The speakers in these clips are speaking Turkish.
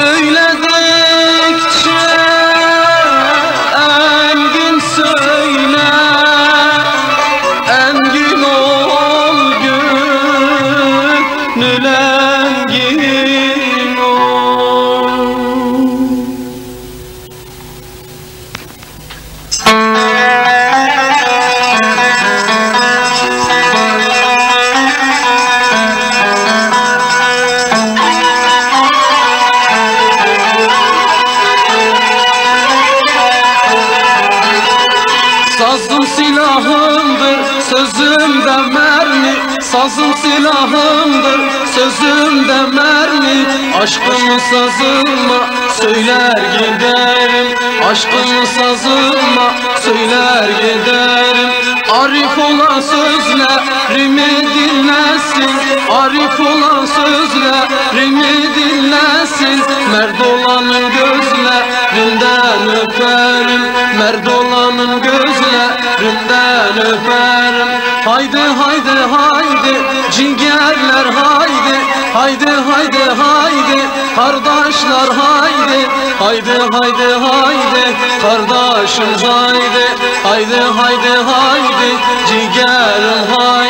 söyledim Sazım silahımdır, sözümde mermi. Aşkımı sazıma söyler giderim. Aşkımı sazıma söyler giderim Arif olan sözlerimi dinlesin Arif olan sözlerimi dinlesin Merd olanın gözlerinden öperim. Merd olanın gözlerinden öperim. Haydi haydi haydi cingerler haydi. Haydi haydi haydi kardeşler haydi Haydi haydi haydi kardeşim haydi. Haydi haydi haydi cigerim haydi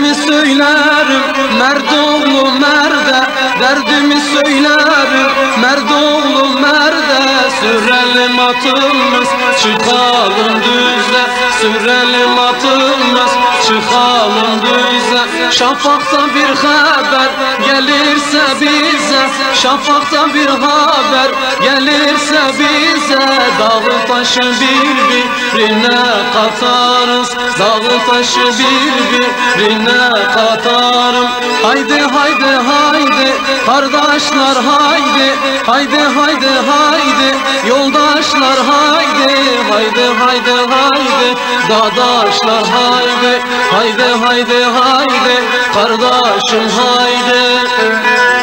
Derdimi söylerim merdoğlu merde. Derdimi söylerim merdoğlu merde. Sürelim atımız çıkalım düzle Sürelim atımız çıkalım düzle Şafakta bir haber gelirse bize. Şafakta bir haber gelirse bize. Dağı taşı birbirine katarız. Dağı taşı birbirine katarım. Haydi haydi haydi kardeşler haydi. Haydi haydi haydi yoldaşlar haydi. Haydi haydi haydi dadaşlar haydi Haydi haydi haydi kardeşim haydi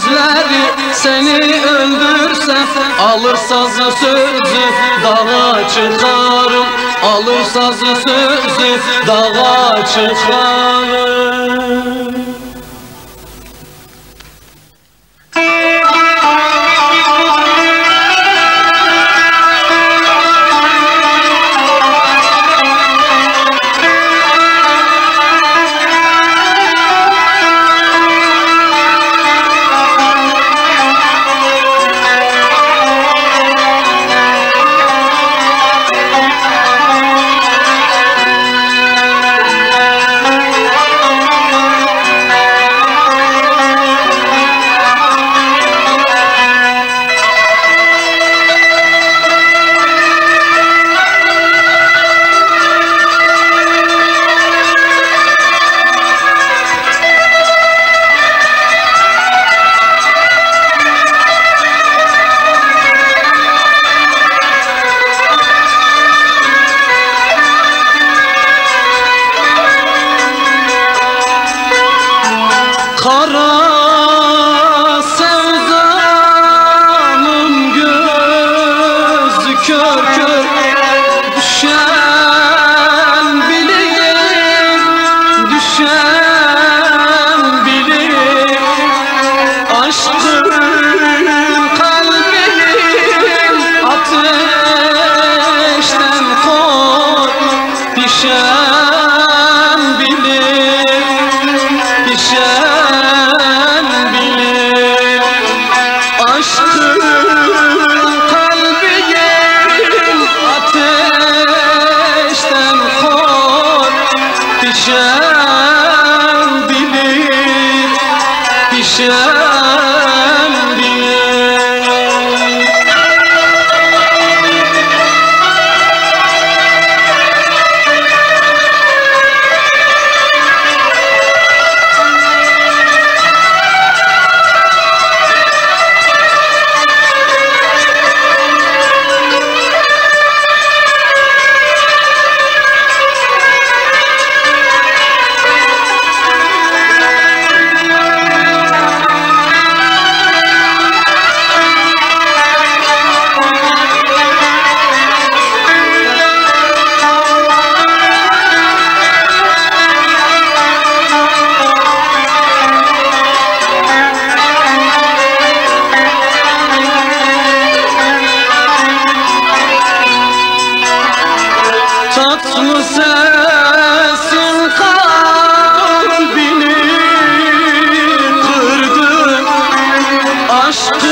Sözleri seni öldürse Alır sazı sözü dağa çıkarım. Alır sazı sözü dağa çıkarım Just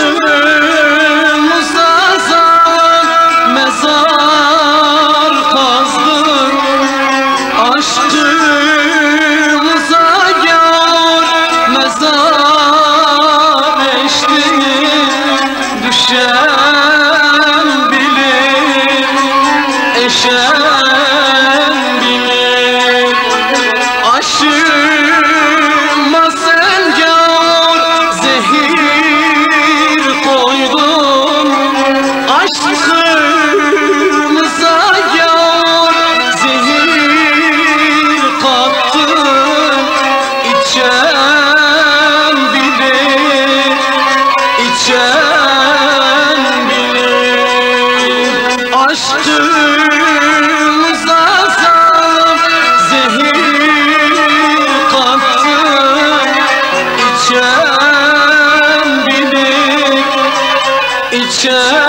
Başımıza saf zehir kattı İçen bilir, içen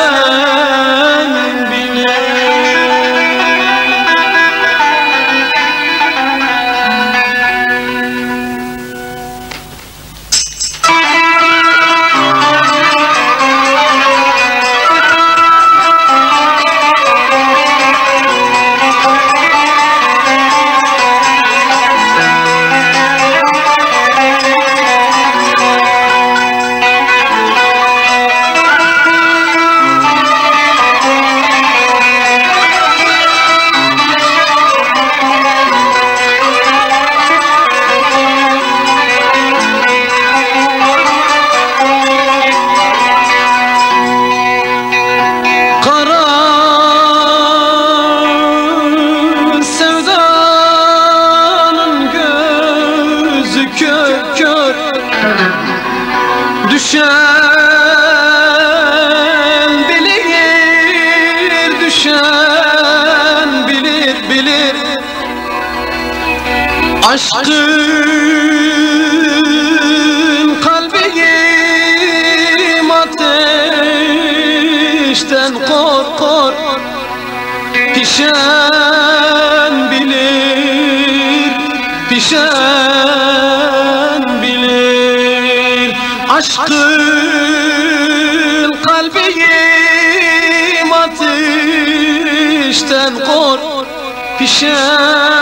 Aşkın kalbim ateşten korkar Pişen bilir, pişen bilir. Aşkın kalbim ateşten korkar Pişen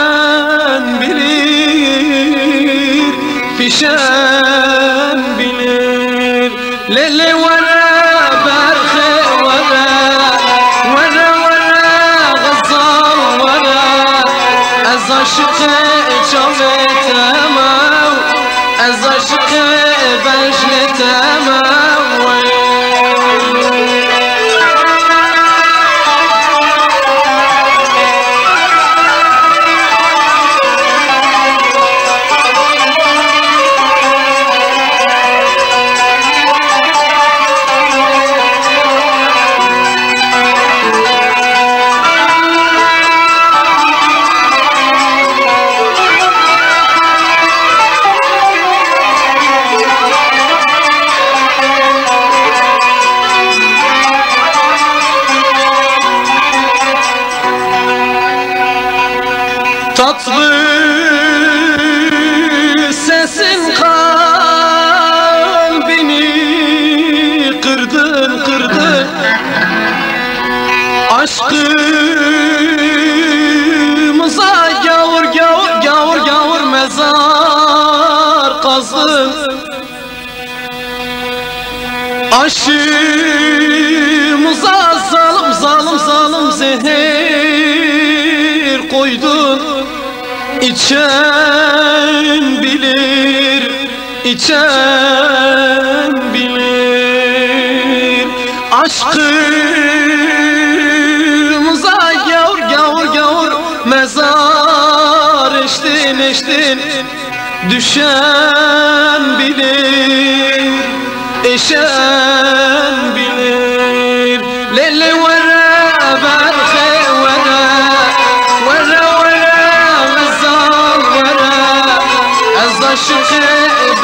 Başımıza zalım zalım zalım zehir koydun. İçen bilir, içen bilir. Aşkımıza gavur gavur gavur mezar eştin eştin. Düşen bilir. نشان بليل. ليل ورا برخي ورا ورا ورا غزال ورا. أزا عشق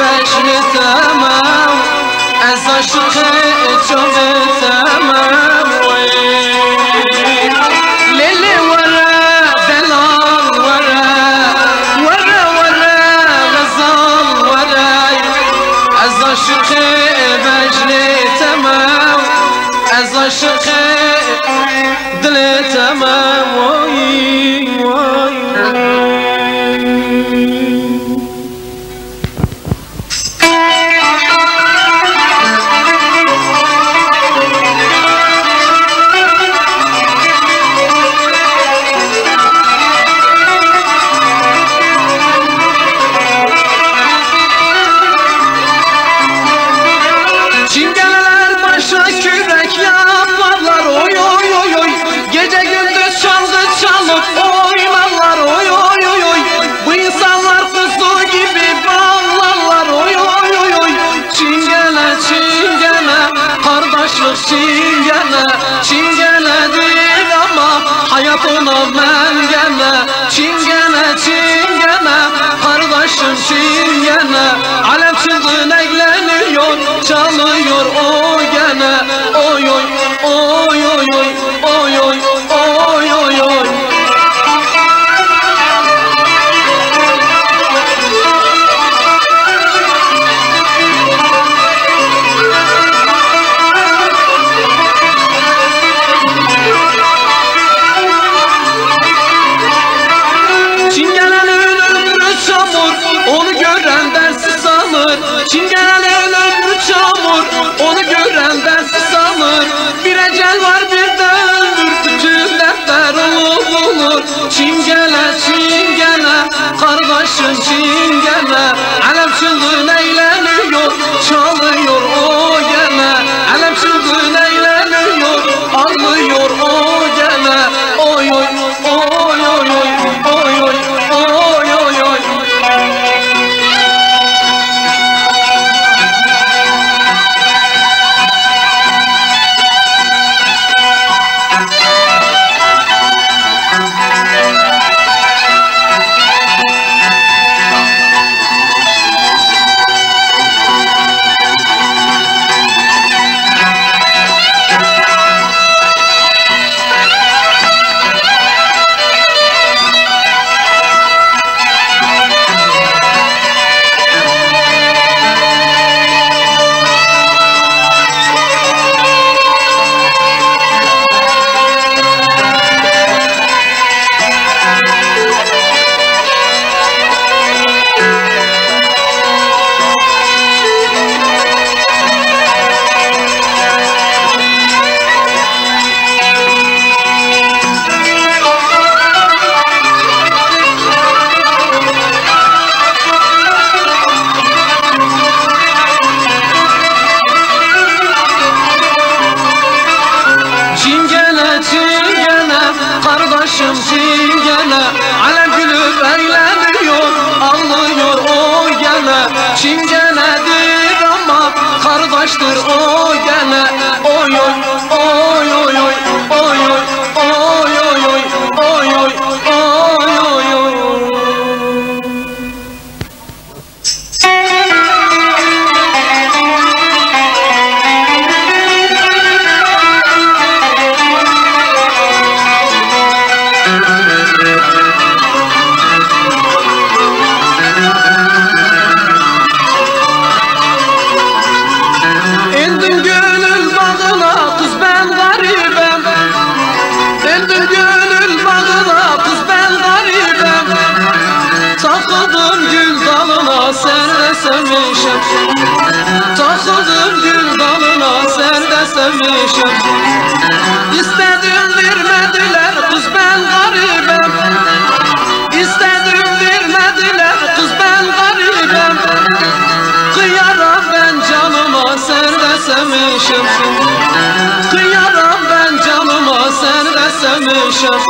بشر تمام أزا عشق تو عاشقه دل تمام وي. Allah sevmişim. Kıyaram ben canıma de sevmişim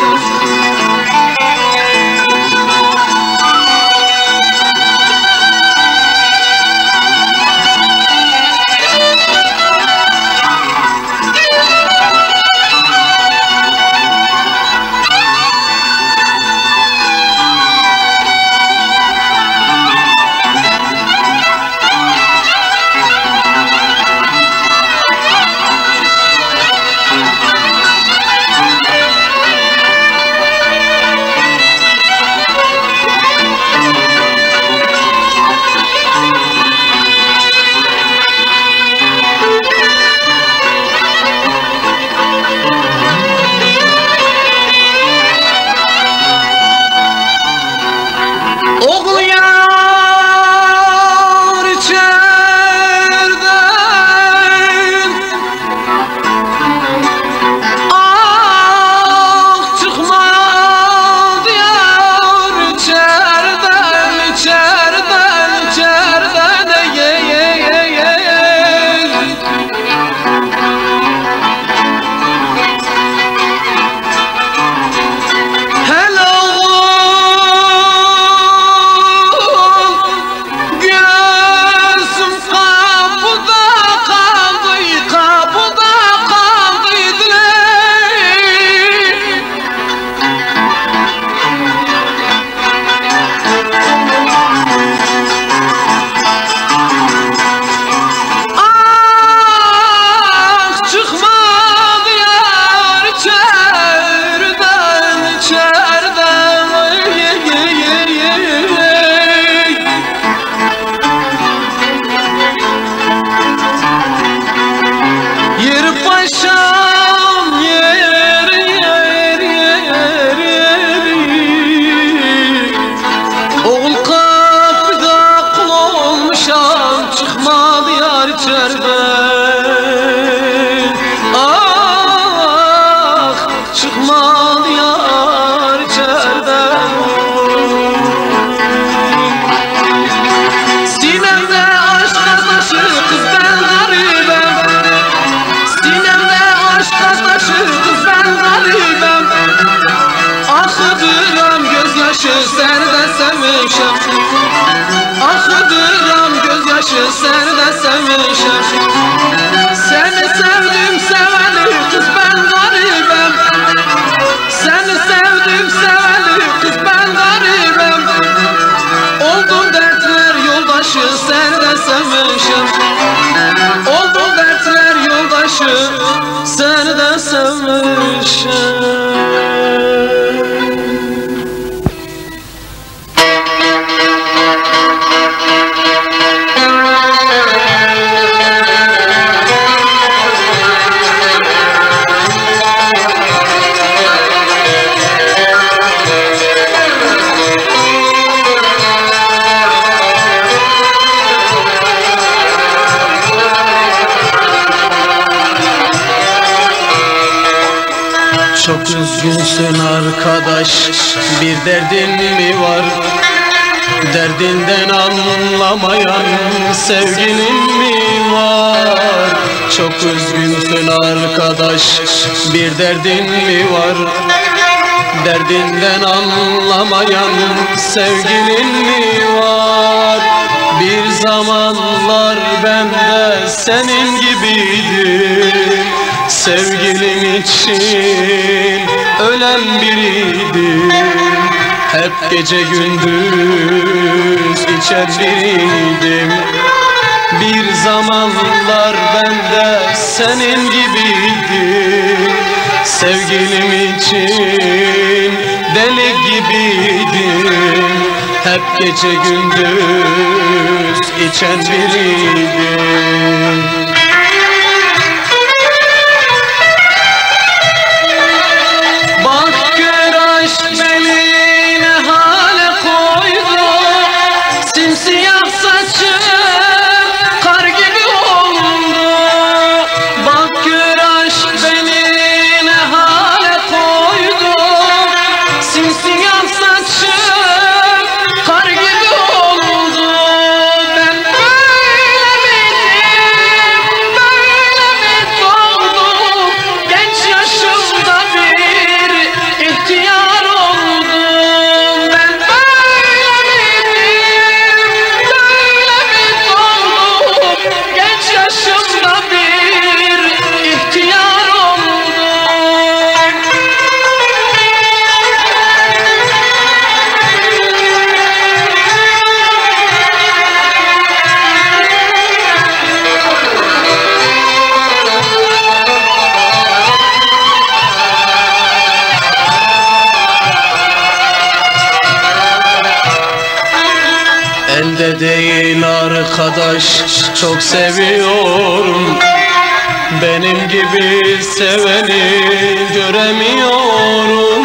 gözyaşı seni de sevmişim Akıdıram gözyaşı seni de sevmişim Seni sevdim seveli kız ben garibim. Seni sevdim seveli kız ben garibim. Oldum dertler yoldaşı seni de sevmişim üzgünsün arkadaş Bir derdin mi var? Derdinden anlamayan sevgilin mi var? Çok üzgünsün arkadaş Bir derdin mi var? Derdinden anlamayan sevgilin mi var? Bir zamanlar ben de senin gibiydim Sevgilin için ölen biriydim Hep gece gündüz içer biriydim Bir zamanlar ben de senin gibiydim. Sevgilim için deli gibiydim. Hep gece gündüz içen biriydim arkadaş çok seviyorum. Benim gibi seveni göremiyorum.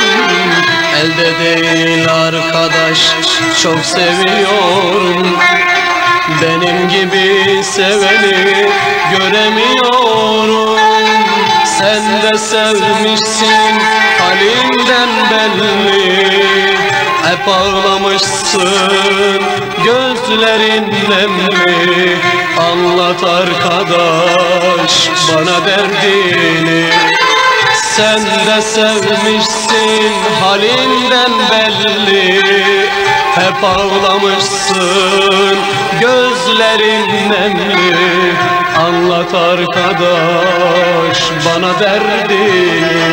Elde değil arkadaş çok seviyorum. Benim gibi seveni göremiyorum. Sen de sevmişsin halinden belli Hep ağlamışsın gözlerin nemli Anlat arkadaş bana derdini. Sen de sevmişsin halinden belli. Hep ağlamışsın gözlerin nemli. Anlat arkadaş bana derdini